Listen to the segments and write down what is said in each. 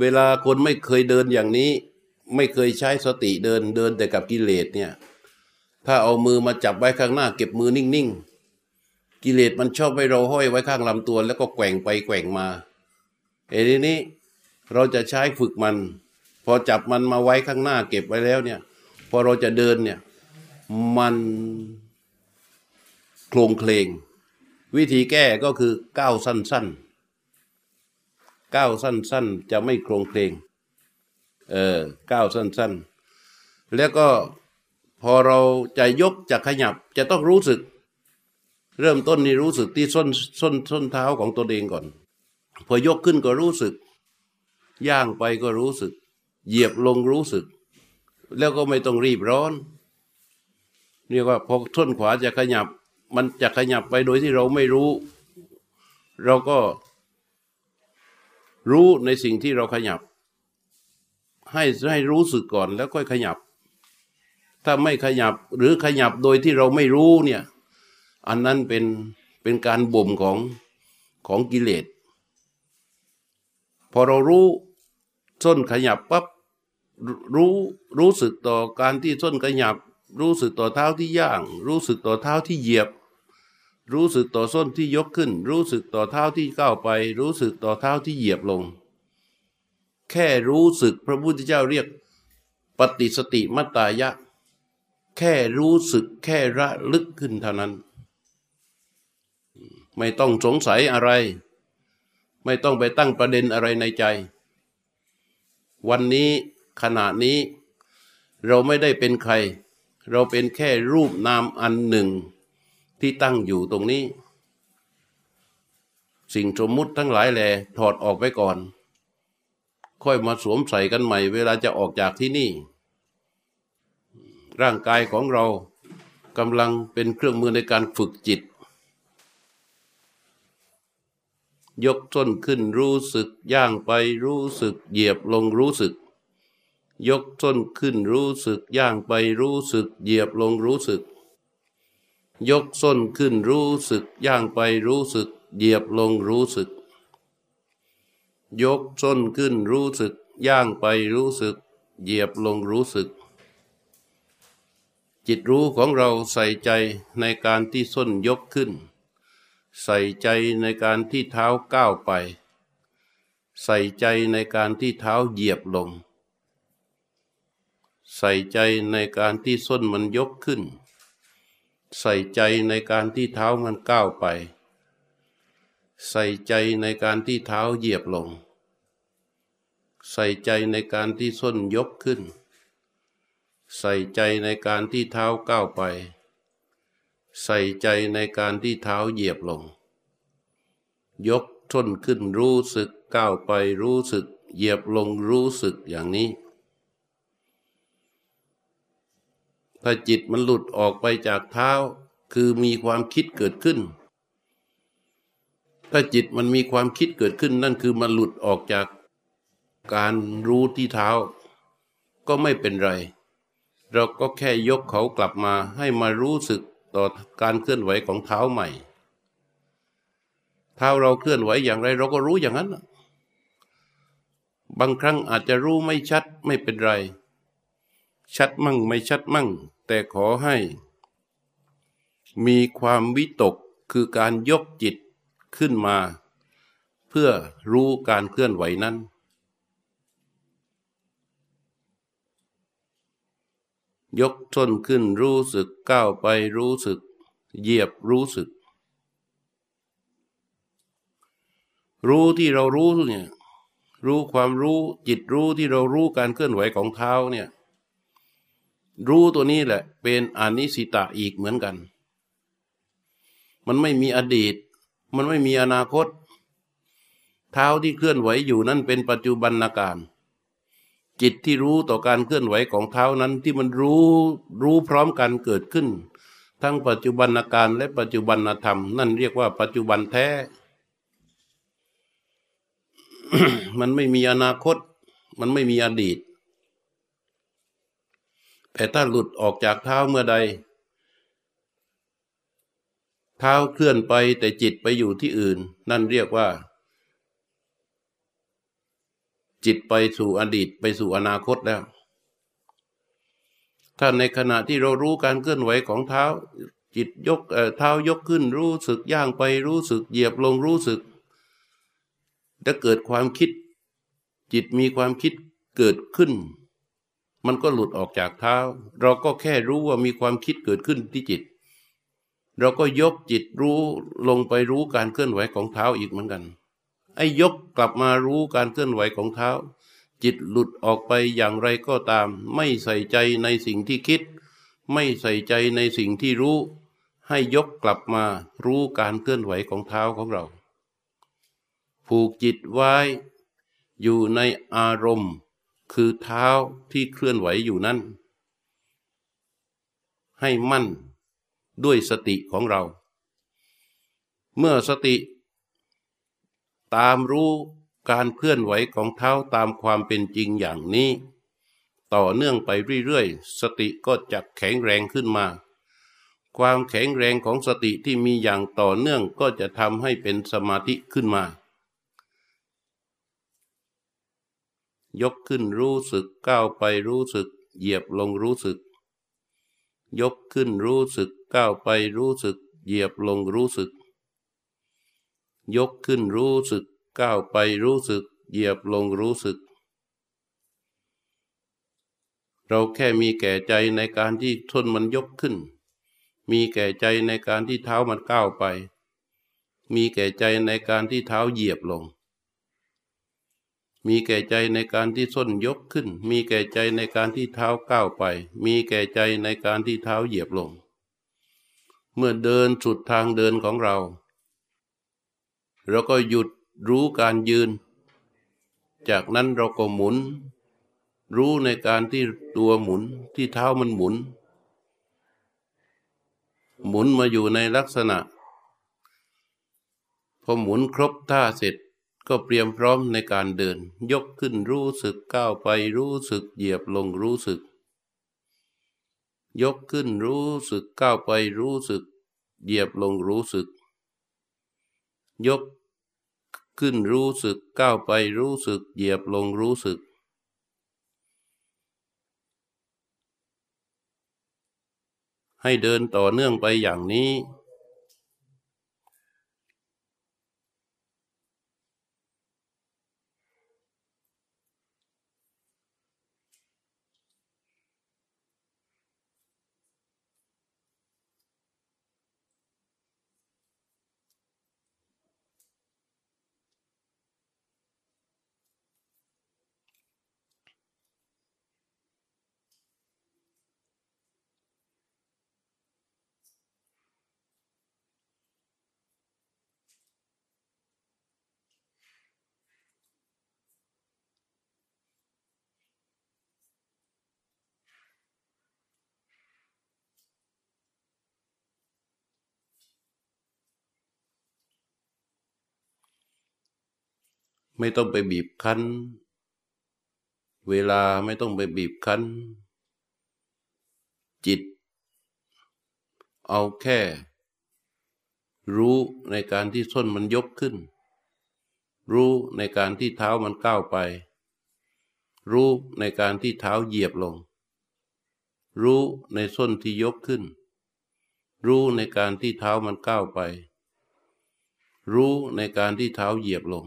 เวลาคนไม่เคยเดินอย่างนี้ ไม่เคยใช้สติเดินเดินแต่กับกิเลสเนี่ย ถ้าเอามือมาจับไว้ข้างหน้า เก็บมือนิ่งๆ กิเลสมันชอบให้เราห้อยไว้ข้างลำตัว แล้วก็แกว่งไปแกว่งมาเอ้ทีนี้เราจะใช้ฝึกมัน พอจับมันมาไว้ข้างหน้า เก็บไว้แล้วเนี่ย พอเราจะเดินเนี่ยมันโครงเคลงวิธีแก้ก็คือก้าวสั้น ๆ ก้าวสั้น ๆ จะไม่โครงเคลง เออก้าวสั้น ๆ แล้วก็พอเราจะยกจะขยับจะต้องรู้สึก เริ่มต้นนี่รู้สึกที่ส้นส้นส้นเท้าของตัวเองก่อน พอยกขึ้นก็รู้สึก ย่างไปก็รู้สึก เหยียบลงรู้สึก แล้วก็ไม่ต้องรีบร้อน เรียกว่าพอท่นขวาจะขยับ มันจะขยับไปโดยที่เราไม่รู้ เราก็ รู้ในสิ่งที่เราขยับ ให้ให้รู้สึกก่อนแล้วค่อยขยับ ถ้าไม่ขยับหรือขยับโดยที่เราไม่รู้เนี่ย อันนั้นเป็นเป็นการบ่มของของกิเลส พอเรารู้ส้นขยับปั๊บรู้รู้สึกต่อการที่ส้นขยับ รู้สึกต่อเท้าที่ย่าง รู้สึกต่อเท้าที่เหยียบ รู้สึกต่อส้นที่ยกขึ้น รู้สึกต่อเท้าที่ก้าวไป รู้สึกต่อเท้าที่เหยียบลง แค่รู้สึกพระพุทธเจ้าเรียก ปฏิสติมัตตายะ แค่รู้สึกแค่ระลึกขึ้นเท่านั้น ไม่ต้องสงสัยอะไร ไม่ต้องไปตั้งประเด็นอะไรในใจ วันนี้ขณะนี้ เราไม่ได้เป็นใคร เราเป็นแค่รูปนามอันหนึ่ง ที่ตั้งอยู่ตรงนี้ สิ่งสมมุติทั้งหลายแหล่ถอดออกไปก่อน ค่อยมาสวมใส่กันใหม่ เวลาจะออกจากที่นี่ ร่างกายของเรากำลังเป็นเครื่องมือในการฝึกจิต ยกต้นขึ้นรู้สึกย่างไปรู้สึกเหยียบลงรู้สึก ยกต้นขึ้นรู้สึกย่างไปรู้สึก เหยียบลงรู้สึก ยกส้นขึ้นรู้สึก ย่างไปรู้สึก เหยียบลงรู้สึก ยกส้นขึ้นรู้สึก ย่างไปรู้สึก เหยียบลงรู้สึก จิตรู้ของเราใส่ใจในการที่ส้นยกขึ้น ใส่ใจในการที่เท้าก้าวไป ใส่ใจในการที่เท้าเหยียบลง ใส่ใจในการที่ส้นมันยกขึ้น ใส่ใจในการที่เท้ามันก้าวไป ใส่ใจในการที่เท้าเหยียบลง ใส่ใจในการที่ส้นยกขึ้น ใส่ใจในการที่เท้าก้าวไป ใส่ใจในการที่เท้าเหยียบลง ยกส้นขึ้นรู้สึกก้าวไปรู้สึก เหยียบลงรู้สึกอย่างนี้ ถ้าจิตมันหลุดออกไปจากเท้า คือมีความคิดเกิดขึ้น ถ้าจิตมันมีความคิดเกิดขึ้นนั่นคือมันหลุดออกจากการรู้ที่เท้า ก็ไม่เป็นไร เราก็แค่ยกเขากลับมาให้มารู้สึกต่อการเคลื่อนไหวของเท้าใหม่เท้าเราเคลื่อนไหวอย่างไร เราก็รู้อย่างนั้น บางครั้งอาจจะรู้ไม่ชัดไม่เป็นไร ชัดมั่งไม่ชัดมั่ง แต่ขอให้ มีความวิตกคือการยกจิตขึ้นมา เพื่อรู้การเคลื่อนไหวนั้น ยกต้นขึ้นรู้สึกก้าวไปรู้สึก เหยียบรู้สึก รู้ที่เรารู้เนี่ยรู้ความรู้จิตรู้ที่เรารู้การเคลื่อนไหวของเท้าเนี่ย รู้ตัวนี้แหละ เป็นอนิสิตะอีกเหมือนกัน มันไม่มีอดีต มันไม่มีอนาคต เท้าที่เคลื่อนไหวอยู่นั้นเป็นปัจจุบันนาการ จิตที่รู้ต่อการเคลื่อนไหวของเท้านั้นที่มันรู้รู้พร้อมกันเกิดขึ้น ทั้งปัจจุบันนาการและปัจจุบันธรรม นั่นเรียกว่าปัจจุบันแท้ มันไม่มีอนาคต มันไม่มีอดีต แต่ถ้าหลุดออกจากเท้าเมื่อใด เท้าเคลื่อนไปแต่จิตไปอยู่ที่อื่น นั่นเรียกว่า จิตไปสู่อดีตไปสู่อนาคตแล้ว ถ้าในขณะที่เรารู้การเคลื่อนไหวของเท้า จิตยกเท้ายกขึ้นรู้สึกย่างไปรู้สึกเหยียบลงรู้สึกถ้าเกิดความคิด จิตมีความคิดเกิดขึ้น มันก็หลุดออกจากเท้า เราก็แค่รู้ว่ามีความคิดเกิดขึ้นที่จิต เราก็ยกจิตรู้ลงไปรู้การเคลื่อนไหวของเท้าอีกเหมือนกัน ไอ้ยกกลับมารู้การเคลื่อนไหวของเท้า จิตหลุดออกไปอย่างไรก็ตาม ไม่ใส่ใจในสิ่งที่คิด ไม่ใส่ใจในสิ่งที่รู้ ให้ยกกลับมารู้การเคลื่อนไหวของเท้าของเรา ผูกจิตไว้ อยู่ในอารมณ์ คือเท้าที่เคลื่อนไหวอยู่นั้น ให้มั่นด้วยสติของเรา เมื่อสติ ตามรู้การเคลื่อนไหวของเท้าตามความเป็นจริงอย่างนี้ ต่อเนื่องไปเรื่อยๆ สติก็จะแข็งแรงขึ้นมา ความแข็งแรงของสติที่มีอย่างต่อเนื่องก็จะทำให้เป็นสมาธิขึ้นมา ยกขึ้นรู้สึกก้าวไปรู้สึก เหยียบลงรู้สึก ยกขึ้นรู้สึกก้าวไปรู้สึก เหยียบลงรู้สึก ยกขึ้นรู้สึกก้าวไปรู้สึก เหยียบลงรู้สึก เราแค่มีแก่ใจในการที่ทนมันยกขึ้น มีแก่ใจในการที่เท้ามันก้าวไป มีแก่ใจในการที่เท้าเหยียบลง มีแก่ใจในการที่ส้นยกขึ้น มีแก่ใจในการที่เท้าก้าวไป มีแก่ใจในการที่เท้าเหยียบลง เมื่อเดินสุดทางเดินของเรา เราก็หยุดรู้การยืน จากนั้นเราก็หมุน รู้ในการที่ตัวหมุนที่เท้ามันหมุน หมุนมาอยู่ในลักษณะ พอหมุนครบท่าเสร็จ ก็เตรียมพร้อมในการเดิน ยกขึ้นรู้สึกก้าวไปรู้สึกเหยียบลงรู้สึก ยกขึ้นรู้สึกก้าวไปรู้สึก เหยียบลงรู้สึก ยกขึ้นรู้สึกก้าวไปรู้สึก เหยียบลงรู้สึก ให้เดินต่อเนื่องไปอย่างนี้ ไม่ต้องไปบีบคั้น เวลาไม่ต้องไปบีบคั้น จิต เอาแค่ รู้ในการที่ส้นมันยกขึ้น รู้ในการที่เท้ามันก้าวไป รู้ในการที่เท้าเหยียบลง รู้ในส้นที่ยกขึ้น รู้ในการที่เท้ามันก้าวไป รู้ในการที่เท้าเหยียบลง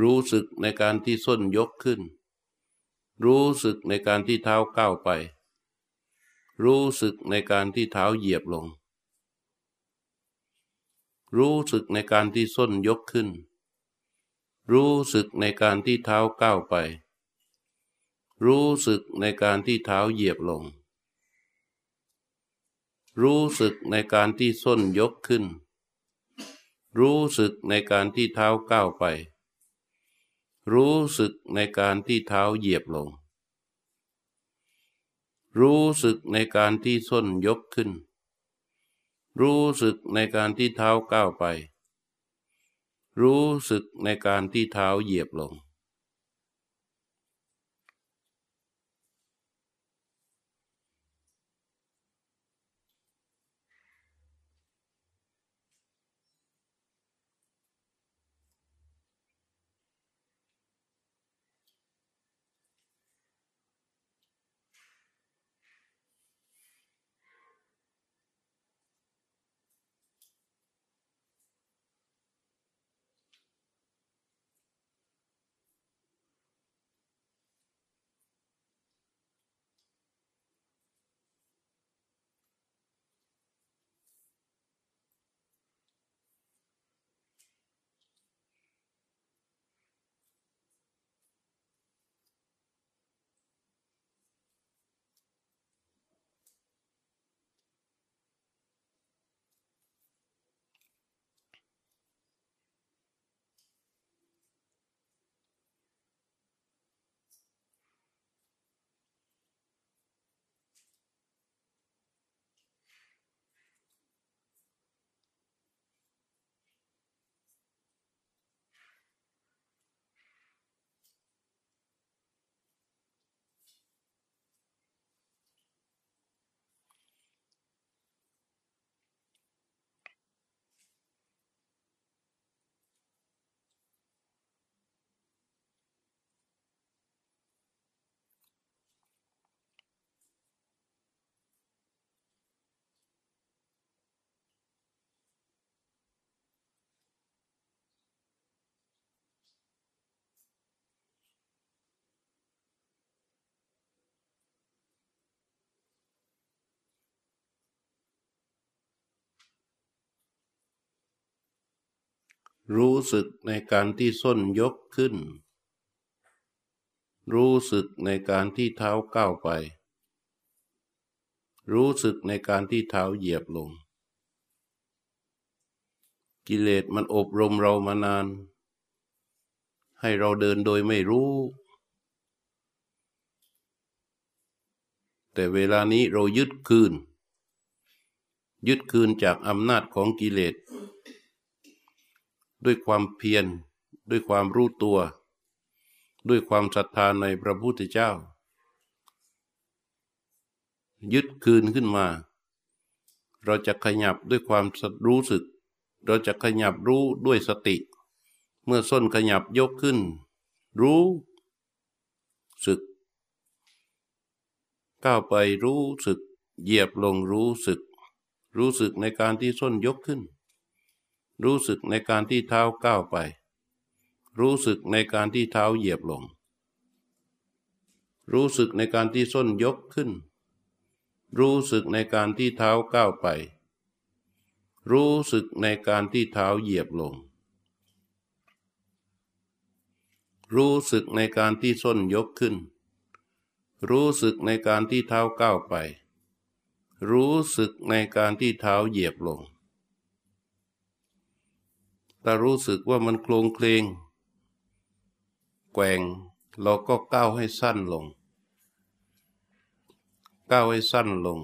รู้สึกในการที่ส้นยกขึ้น รู้สึกในการที่เท้าก้าวไป รู้สึกในการที่เท้าเหยียบลง รู้สึกในการที่ส้นยกขึ้น รู้สึกในการที่เท้าก้าวไป รู้สึกในการที่เท้าเหยียบลง รู้สึกในการที่ส้นยกขึ้น รู้สึกในการที่เท้าก้าวไป รู้สึกในการที่เท้าเหยียบลง รู้สึกในการที่ส้นยกขึ้น รู้สึกในการที่เท้าก้าวไป รู้สึกในการที่เท้าเหยียบลง รู้สึกในการที่ส้นยกขึ้น รู้สึกในการที่เท้าก้าวไป รู้สึกในการที่เท้าเหยียบลง กิเลสมันอบรมเรามานาน ให้เราเดินโดยไม่รู้ แต่เวลานี้เรายึดคืน ยึดคืนจากอำนาจของกิเลส ด้วยความเพียร ด้วยความรู้ตัว ด้วยความศรัทธาในพระพุทธเจ้า ยึดคืนขึ้นมา เราจะขยับด้วยความรู้สึก เราจะขยับรู้ด้วยสติ เมื่อส้นขยับยกขึ้น รู้สึก ก้าวไปรู้สึก เหยียบลงรู้สึก รู้สึกในการที่ส้นยกขึ้น รู้สึกในการที่เท้าก้าวไป รู้สึกในการที่เท้าเหยียบลง รู้สึกในการที่ส้นยกขึ้น รู้สึกในการที่เท้าก้าวไป รู้สึกในการที่เท้าเหยียบลง รู้สึกในการที่ส้นยกขึ้น รู้สึกในการที่เท้าก้าวไป รู้สึกในการที่เท้าเหยียบลง ถ้ารู้สึกว่ามันโคลงเคลงแกว่งเราก็ก้าวให้สั้นลง ก้าวให้สั้นลง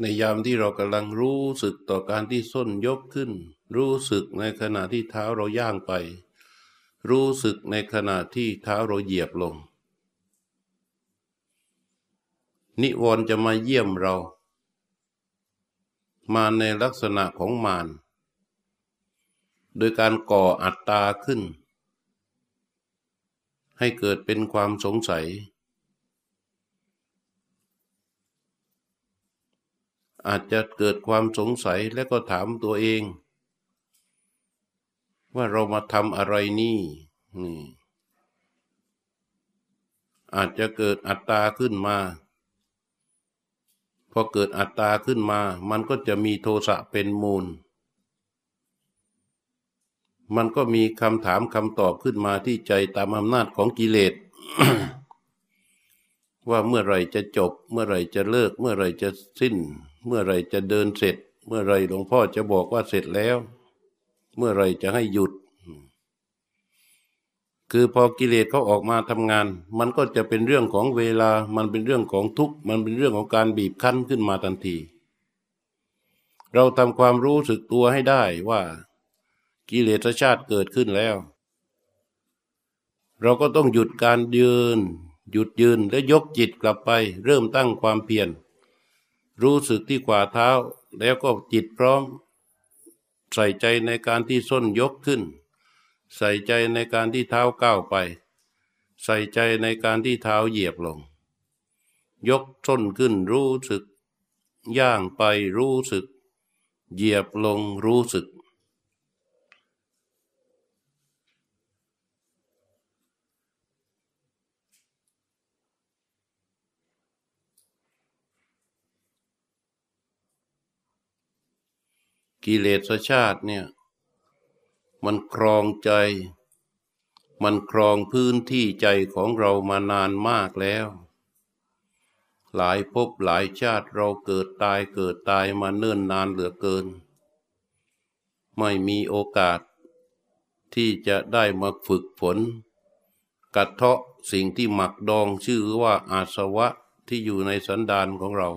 ในยามที่เรากำลังรู้สึกต่อการที่ส้นยกขึ้น รู้สึกในขณะที่เท้าเราย่างไป รู้สึกในขณะที่เท้าเราเหยียบลง นิวรณ์จะมาเยี่ยมเรา มาในลักษณะของมารโดยการก่ออัตตาขึ้น ให้เกิดเป็นความสงสัย อาจจะเกิดความสงสัยและก็ถามตัวเอง ว่าเรามาทำอะไรนี่นี่อาจจะเกิดอัตตาขึ้นมา พอเกิดอัตตาขึ้นมา มันก็จะมีโทสะเป็นมูล มันก็มีคำถามคำตอบขึ้นมาที่ใจตามอำนาจของกิเลสว่าเมื่อไรจะจบ เมื่อไรจะเลิก เมื่อไรจะสิ้น เมื่อไรจะเดินเสร็จ เมื่อไรหลวงพ่อจะบอกว่าเสร็จแล้ว เมื่อไรจะให้หยุด คือพอกิเลสเขาออกมาทำงาน มันก็จะเป็นเรื่องของเวลา มันเป็นเรื่องของทุกข์ มันเป็นเรื่องของการบีบคั้นขึ้นมาทันที เราทำความรู้สึกตัวให้ได้ว่า กิเลสชาติเกิดขึ้นแล้ว เราก็ต้องหยุดการยืน หยุดยืนและยกจิตกลับไป เริ่มตั้งความเพียร รู้สึกที่ขวาเท้า แล้วก็จิตพร้อม ใส่ใจในการที่ส้นยกขึ้น ใส่ใจในการที่เท้าก้าวไป ใส่ใจในการที่เท้าเหยียบลง ยกส้นขึ้นรู้สึก ย่างไปรู้สึก เหยียบลงรู้สึก กิเลสชาติเนี่ย มันครองใจ มันครองพื้นที่ใจของเรามานานมากแล้ว หลายภพหลายชาติเราเกิดตายเกิดตายมาเนิ่นนานเหลือเกิน ไม่มีโอกาส ที่จะได้มาฝึกฝน กัดเทาะสิ่งที่หมักดองชื่อว่าอาสวะที่อยู่ในสันดานของเรา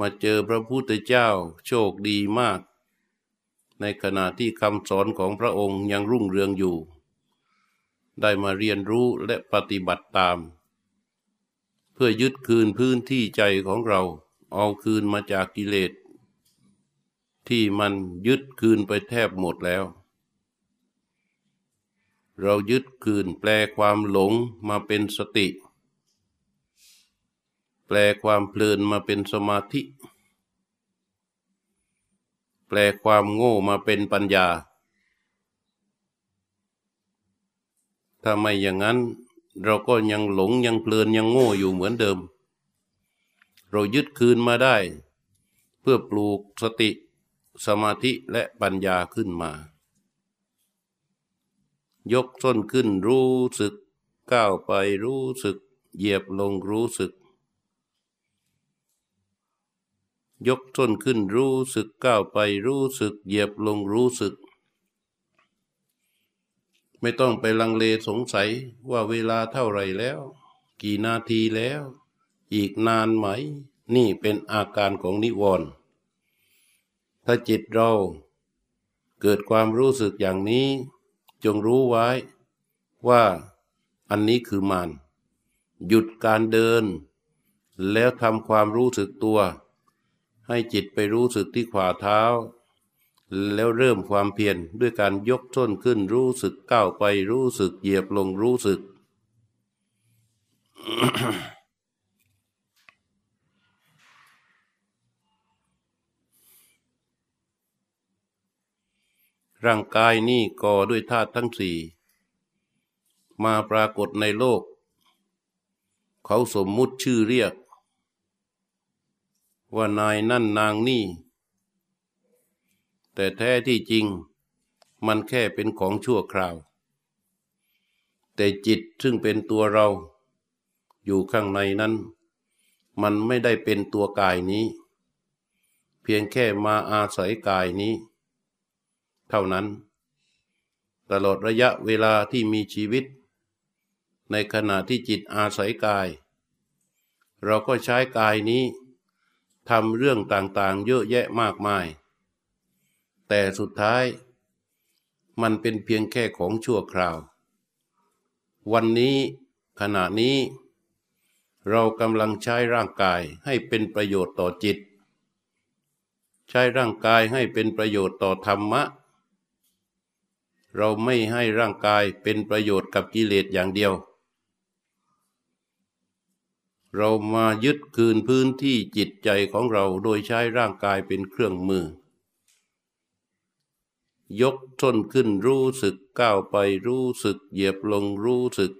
มาเจอพระพุทธเจ้าโชคดีมาก ในขณะที่คำสอนของพระองค์ยังรุ่งเรืองอยู่ ได้มาเรียนรู้และปฏิบัติตาม เพื่อยึดคืนพื้นที่ใจของเรา เอาคืนมาจากกิเลส ที่มันยึดคืนไปแทบหมดแล้ว เรายึดคืนแปลความหลงมาเป็นสติ แปลความเพลินมาเป็นสมาธิ แปลความโง่มาเป็นปัญญา ถ้าไม่อย่างนั้น เราก็ยังหลงยังเพลินยังโง่อยู่เหมือนเดิม เรายึดคืนมาได้ เพื่อปลูกสติสมาธิและปัญญาขึ้นมา ยกส้นขึ้นรู้สึก ก้าวไปรู้สึก เหยียบลงรู้สึก ยกต้นขึ้นรู้สึกก้าวไปรู้สึก เหยียบลงรู้สึก ไม่ต้องไปลังเลสงสัยว่าเวลาเท่าไรแล้ว กี่นาทีแล้ว อีกนานไหม นี่เป็นอาการของนิวรณ์ถ้าจิตเราเกิดความรู้สึกอย่างนี้ จงรู้ไว้ว่าอันนี้คือมานหยุดการเดิน แล้วทำความรู้สึกตัว ให้จิตไปรู้สึกที่ขวาเท้า แล้วเริ่มความเพียรด้วยการยกต้นขึ้นรู้สึกก้าวไปรู้สึกเหยียบลงรู้สึก ร่างกายนี่ก่อด้วยธาตุทั้งสี่มาปรากฏในโลก เขาสมมุติชื่อเรียก ว่านายนั่นนางนี่ แต่แท้ที่จริง มันแค่เป็นของชั่วคราว แต่จิตซึ่งเป็นตัวเรา อยู่ข้างในนั้น มันไม่ได้เป็นตัวกายนี้ เพียงแค่มาอาศัยกายนี้ เท่านั้น ตลอดระยะเวลาที่มีชีวิต ในขณะที่จิตอาศัยกาย เราก็ใช้กายนี้ ทำเรื่องต่างๆ เยอะแยะมากมาย แต่สุดท้าย มันเป็นเพียงแค่ของชั่วคราว วันนี้ขณะนี้ เรากำลังใช้ร่างกายให้เป็นประโยชน์ต่อจิต ใช้ร่างกายให้เป็นประโยชน์ต่อธรรมะ เราไม่ให้ร่างกายเป็นประโยชน์กับกิเลสอย่างเดียว เรามายึดคืนพื้นที่จิตใจของเราโดยใช้ร่างกายเป็นเครื่องมือ ยกท้นขึ้นรู้สึกก้าวไปรู้สึก เหยียบลงรู้สึก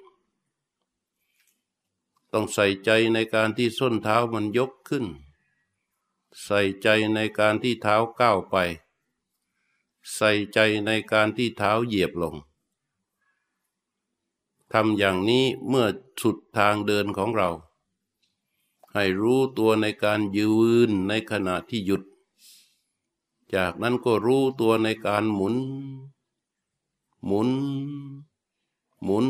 ต้องใส่ใจในการที่ส้นเท้ามันยกขึ้น ใส่ใจในการที่เท้าก้าวไป ใส่ใจในการที่เท้าเหยียบลงทำอย่างนี้เมื่อสุดทางเดินของเรา ให้รู้ตัวในการยืนในขณะที่หยุด จากนั้นก็รู้ตัวในการหมุน หมุน หมุน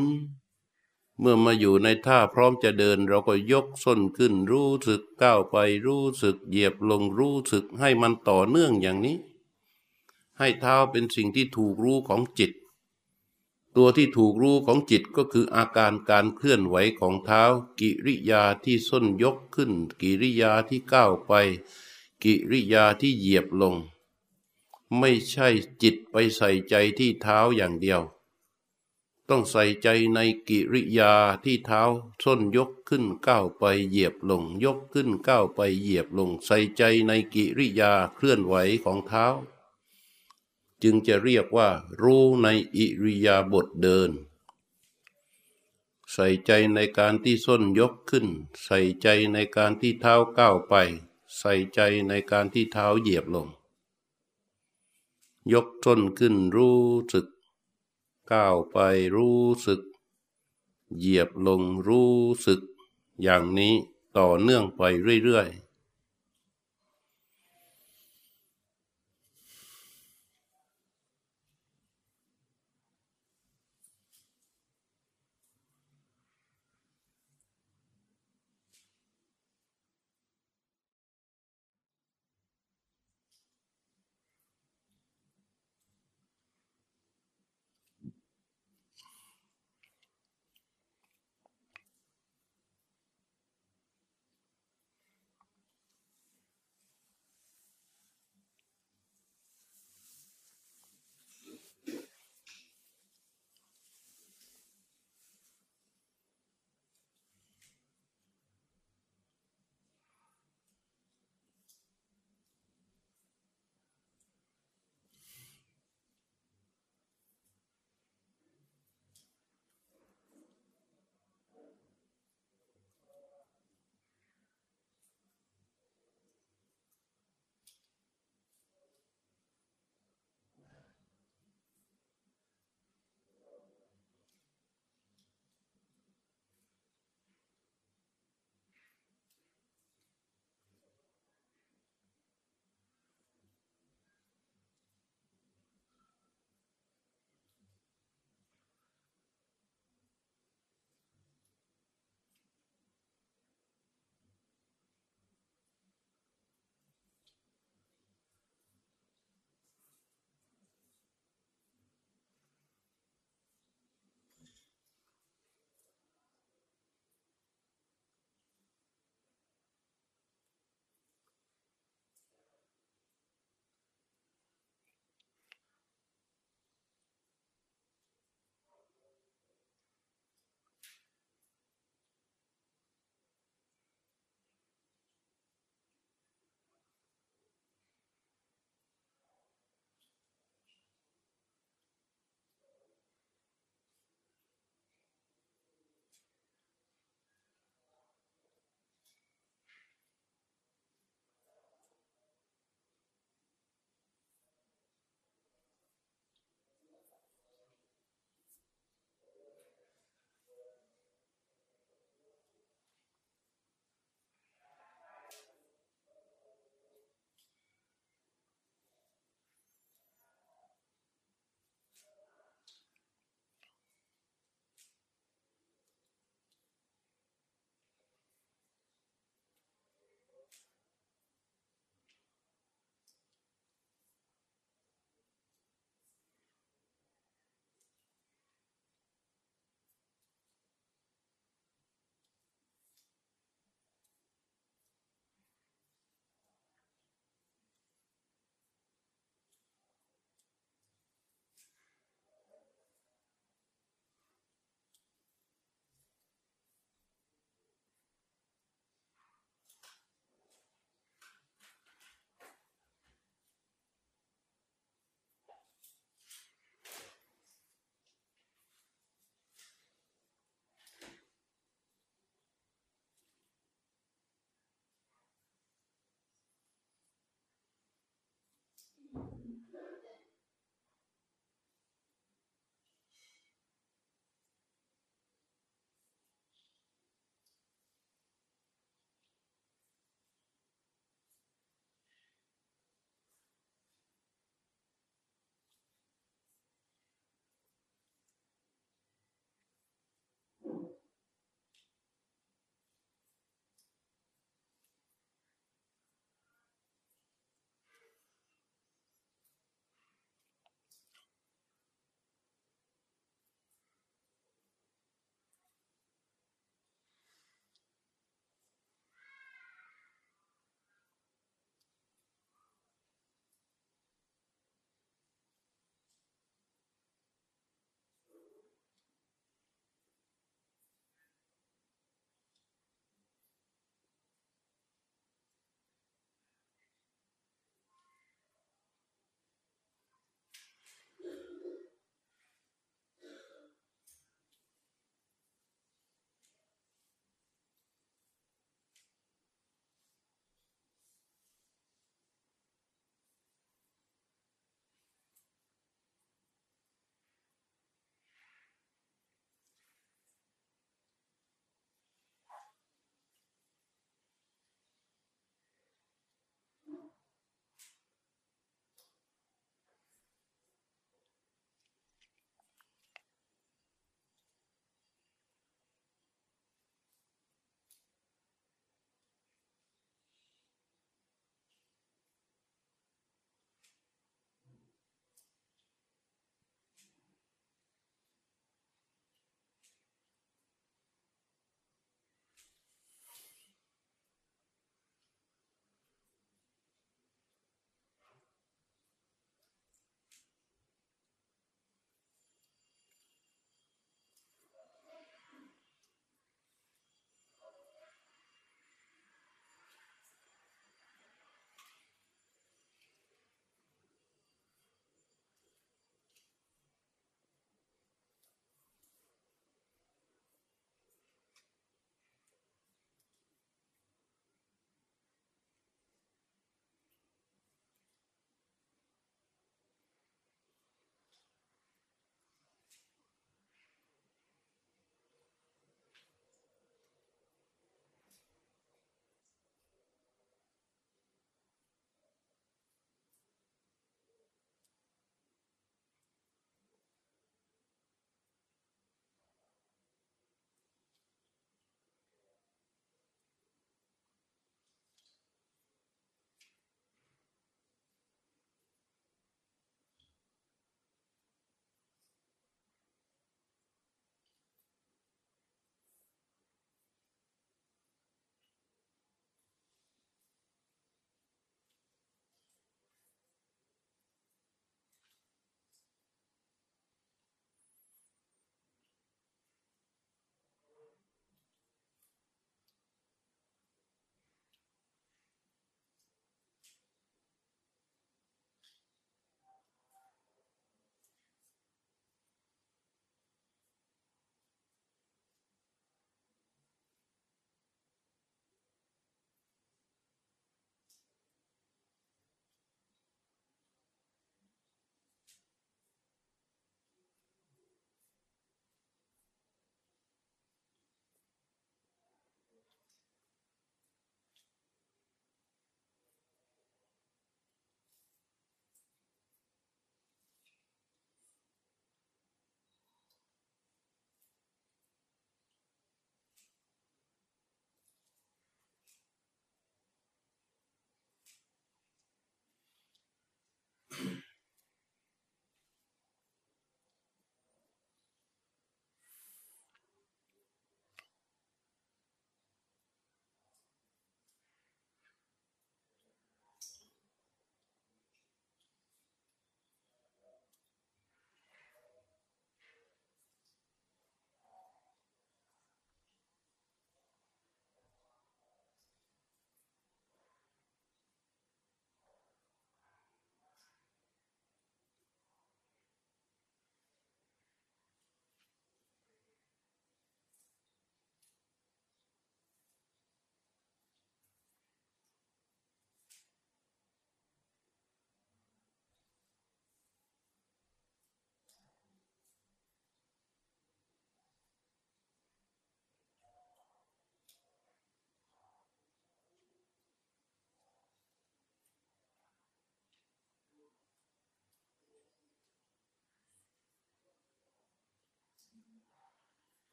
เมื่อมาอยู่ในท่าพร้อมจะเดิน เราก็ยกส้นขึ้น รู้สึกก้าวไป รู้สึกเหยียบลงรู้สึกให้มันต่อเนื่องอย่างนี้ ให้เท้าเป็นสิ่งที่ถูกรู้ของจิต ตัวที่ถูกรู้ของจิตก็คืออาการการเคลื่อนไหวของเท้า กิริยาที่ส้นยกขึ้น กิริยาที่ก้าวไป กิริยาที่เหยียบลง ไม่ใช่จิตไปใส่ใจที่เท้าอย่างเดียว ต้องใส่ใจในกิริยาที่เท้า ส้นยกขึ้นก้าวไปเหยียบลง ยกขึ้นก้าวไปเหยียบลง ใส่ใจในกิริยาเคลื่อนไหวของเท้า จึงจะเรียกว่า รู้ในอิริยาบถเดิน ใส่ใจในการที่ส้นยกขึ้น ใส่ใจในการที่เท้าก้าวไป ใส่ใจในการที่เท้าเหยียบลง ยกส้นขึ้นรู้สึก ก้าวไปรู้สึก เหยียบลงรู้สึก อย่างนี้ต่อเนื่องไปเรื่อยๆ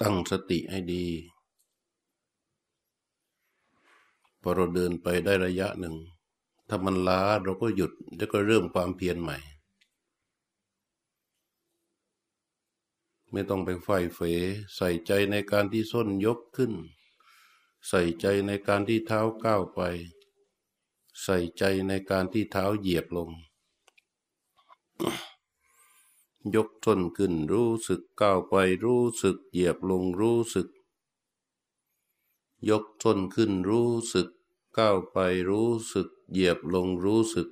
ตั้งสติให้ดี พอเราเดินไปได้ระยะหนึ่ง ถ้ามันล้าเราก็หยุดแล้วก็เริ่มความเพียรใหม่ ไม่ต้องไปไฟเฟใส่ใจในการที่ส้นยกขึ้น ใส่ใจในการที่เท้าก้าวไป ใส่ใจในการที่เท้าเหยียบลง ยกต้นขึ้นรู้สึกก้าวไปรู้สึกเหยียบลงรู้สึก ยกต้นขึ้นรู้สึกก้าวไปรู้สึก เหยียบลงรู้สึก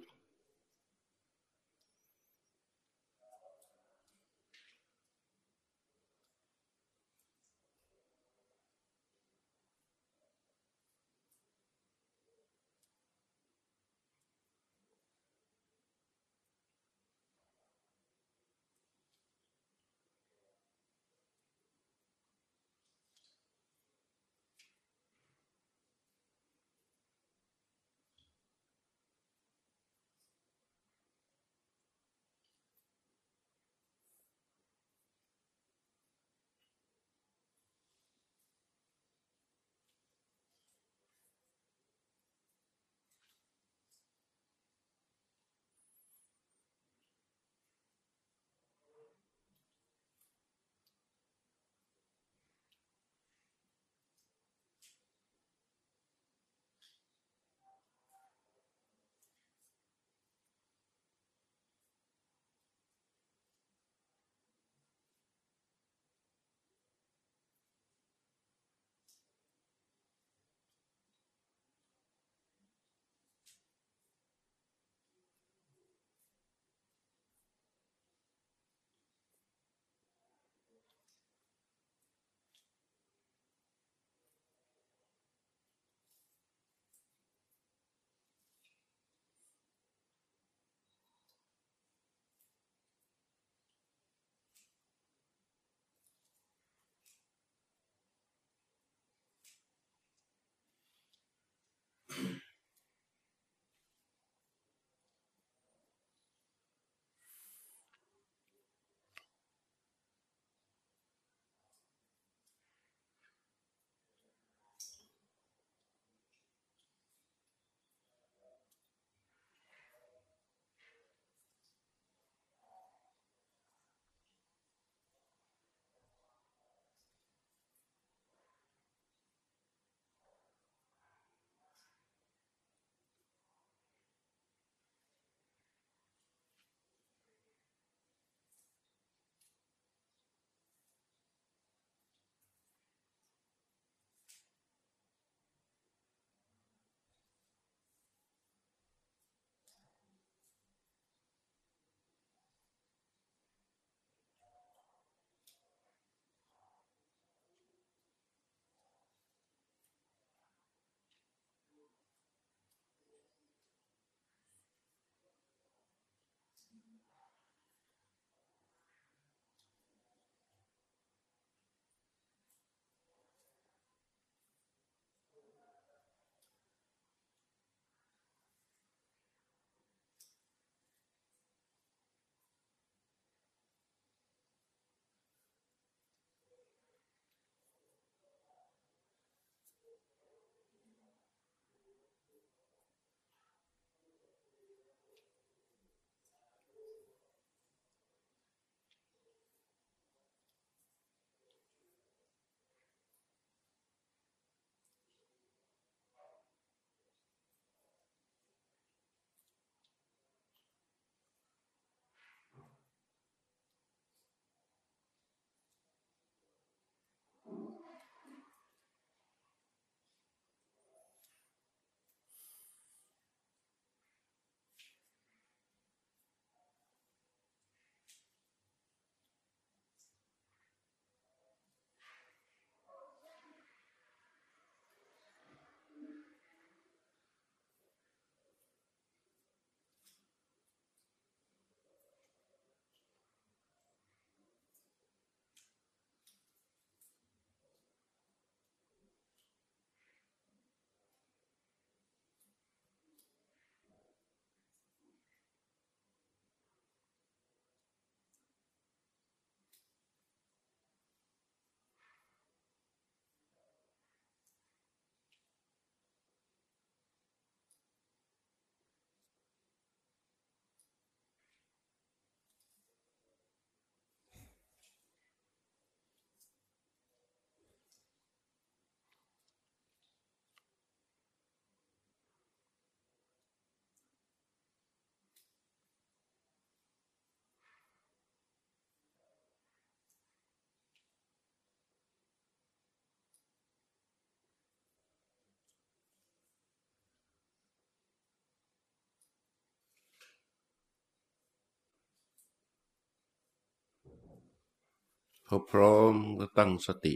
พอพร้อมก็ตั้งสติ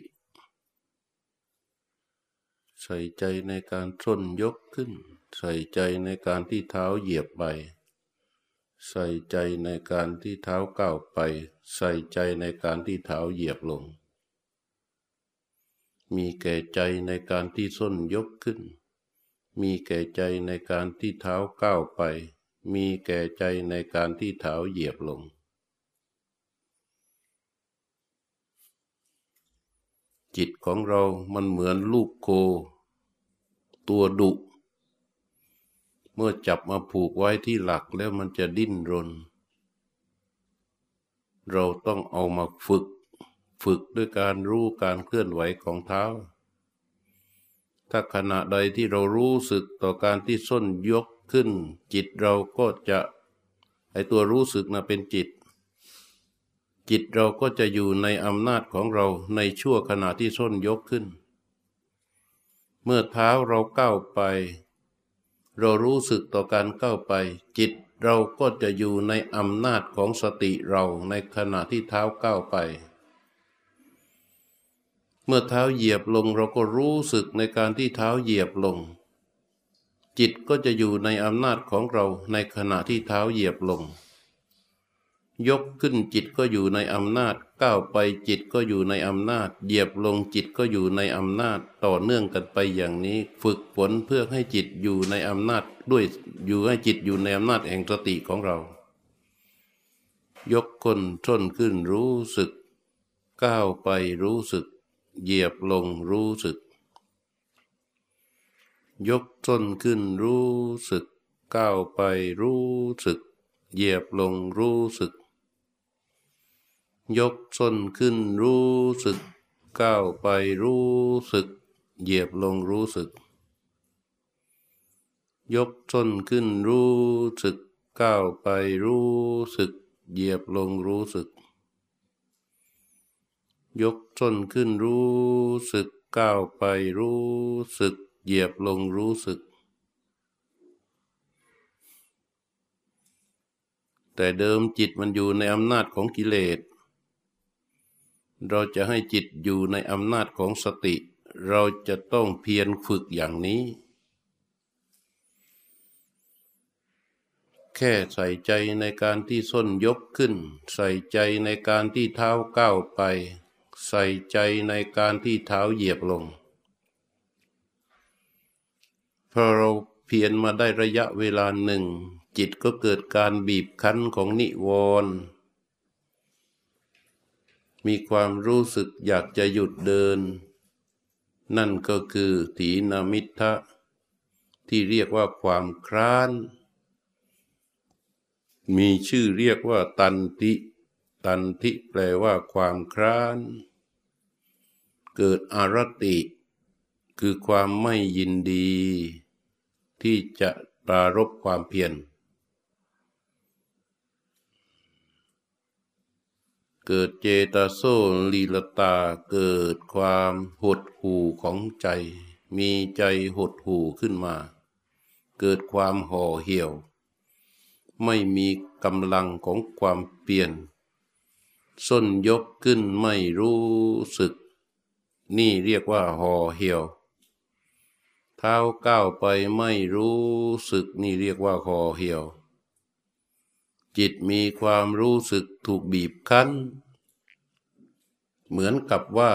ใส่ใจในการส้นยกขึ้น ใส่ใจในการที่เท้าเหยียบไป ใส่ใจในการที่เท้าก้าวไป ใส่ใจในการที่เท้าเหยียบลง มีแก่ใจในการที่ส้นยกขึ้น มีแก่ใจในการที่เท้าก้าวไป มีแก่ใจในการที่เท้าเหยียบลง จิตของเรามันเหมือนลูกโค ตัวดุ เมื่อจับมาผูกไว้ที่หลักแล้วมันจะดิ้นรน เราต้องเอามาฝึก ฝึกด้วยการรู้การเคลื่อนไหวของเท้า ถ้าขณะใดที่เรารู้สึกต่อการที่ส้นยกขึ้น จิตเราก็จะ ไอตัวรู้สึกนะเป็นจิต จิตเราก็จะอยู่ในอำนาจของเราในชั่วขณะที่ส้นยกขึ้น เมื่อเท้าเราก้าวไป เรารู้สึกต่อการก้าวไป จิตเราก็จะอยู่ในอำนาจของสติเราในขณะที่เท้าก้าวไป เมื่อเท้าเหยียบลงเราก็รู้สึกในการที่เท้าเหยียบลง จิตก็จะอยู่ในอำนาจของเราในขณะที่เท้าเหยียบลง ยกขึ้นจิตก็อยู่ในอำนาจ ก้าวไปจิตก็อยู่ในอำนาจ เหยียบลงจิตก็อยู่ในอำนาจ ต่อเนื่องกันไปอย่างนี้ ฝึกฝนเพื่อให้จิตอยู่ในอำนาจด้วยอยู่ให้จิตอยู่ในอำนาจแห่งสติของเรา ยกคนท้นขึ้นรู้สึก ก้าวไปรู้สึก เหยียบลงรู้สึก ยกต้นขึ้นรู้สึก ก้าวไปรู้สึก เหยียบลงรู้สึก ยกส้นขึ้นรู้สึก ก้าวไปรู้สึก เหยียบลงรู้สึก ยกส้นขึ้นรู้สึก ก้าวไปรู้สึก เหยียบลงรู้สึก ยกส้นขึ้นรู้สึก ก้าวไปรู้สึก เหยียบลงรู้สึก แต่เดิมจิตมันอยู่ในอำนาจของกิเลส เราจะให้จิตอยู่ในอำนาจของสติ เราจะต้องเพียรฝึกอย่างนี้ แค่ใส่ใจในการที่ส้นยกขึ้น ใส่ใจในการที่เท้าก้าวไป ใส่ใจในการที่เท้าเหยียบลงพอเราเพียรมาได้ระยะเวลาหนึ่ง จิตก็เกิดการบีบคั้นของนิวรณ์ มีความรู้สึกอยากจะหยุดเดิน นั่นก็คือถีนามิทะที่เรียกว่าความคร้าน มีชื่อเรียกว่าตันติ ตันติแปลว่าความคร้าน เกิดอารติ คือความไม่ยินดี ที่จะปรารบความเพียร เกิดเจตโซลีลตาเกิดความหดหู่ของใจ มีใจหดหู่ขึ้นมา เกิดความห่อเหี่ยว ไม่มีกำลังของความเปลี่ยน ส้นยกขึ้นไม่รู้สึก นี่เรียกว่าห่อเหี่ยว เท้าก้าวไปไม่รู้สึกนี่เรียกว่าห่อเหี่ยว จิตมีความรู้สึกถูกบีบคั้น เหมือนกับว่า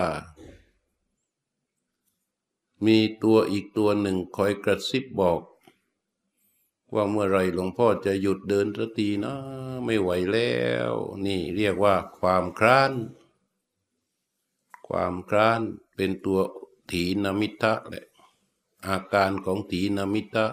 มีตัวอีกตัวหนึ่งคอยกระซิบบอก ว่าเมื่อไรหลวงพ่อจะหยุดเดินสักทีนะ ไม่ไหวแล้ว นี่เรียกว่าความคร้าน ความคร้านเป็นตัวถีนมิทะแหละอาการของถีนมิทะ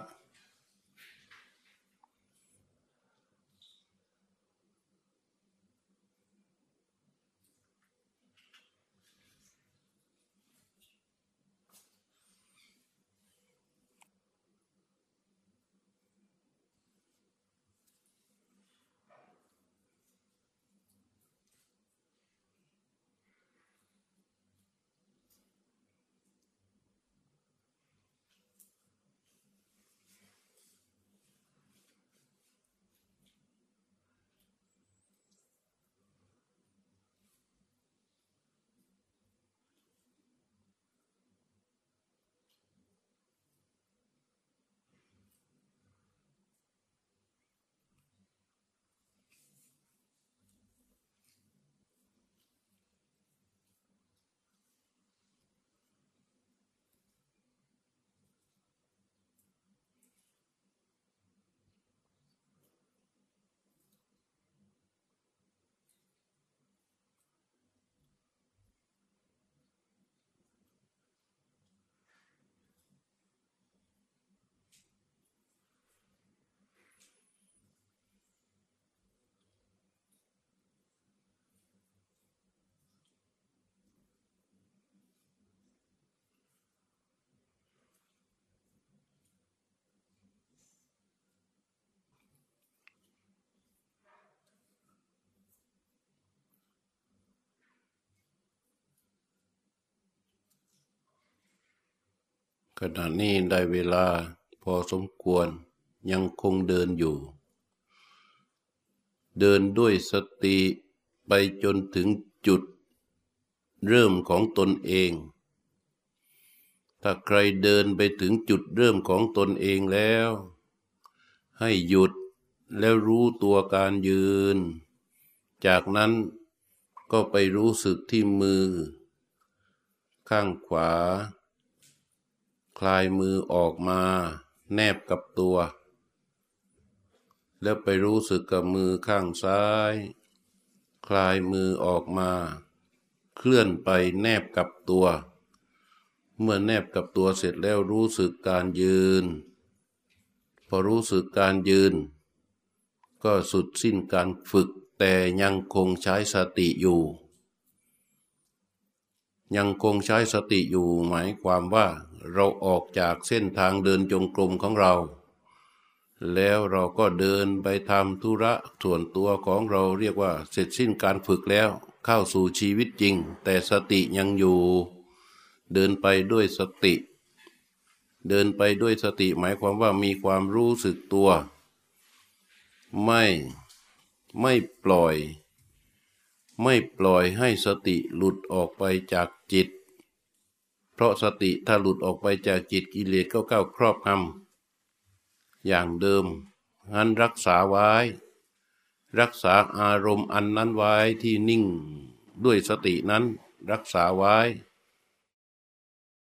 ขณะนี้ได้เวลาพอสมควรยังคงเดินอยู่ เดินด้วยสติไปจนถึงจุด เริ่มของตนเอง ถ้าใครเดินไปถึงจุดเริ่มของตนเองแล้ว ให้หยุดแล้วรู้ตัวการยืน จากนั้นก็ไปรู้สึกที่มือ ข้างขวา คลายมือออกมา แนบกับตัว แล้วไปรู้สึกกับมือข้างซ้าย คลายมือออกมา เคลื่อนไปแนบกับตัว เมื่อแนบกับตัวเสร็จแล้วรู้สึกการยืน พอรู้สึกการยืน ก็สุดสิ้นการฝึกแต่ยังคงใช้สติอยู่ ยังคงใช้สติอยู่หมายความว่า เราออกจากเส้นทางเดินจงกรมของเรา แล้วเราก็เดินไปทำธุระส่วนตัวของเราเรียกว่าเสร็จสิ้นการฝึกแล้วเข้าสู่ชีวิตจริง แต่สติยังอยู่ เดินไปด้วยสติ เดินไปด้วยสติหมายความว่ามีความรู้สึกตัว ไม่ไม่ปล่อย ไม่ปล่อยให้สติหลุดออกไปจากจิต ราะสติถ้าหลุดออกไปจากจิตกิเลสก็เข้าครอบงำอย่างเดิมงั้นรักษาไว้ รักษาอารมณ์อันนั้นไว้ที่นิ่งด้วยสตินั้นรักษาไว้